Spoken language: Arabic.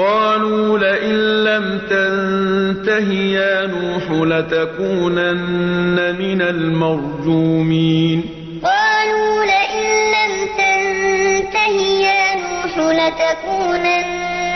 قالوا لئن لم تنته يا نوح لتكونن من المرجومين. قالوا لئن لم تنته يا نوح لتكونن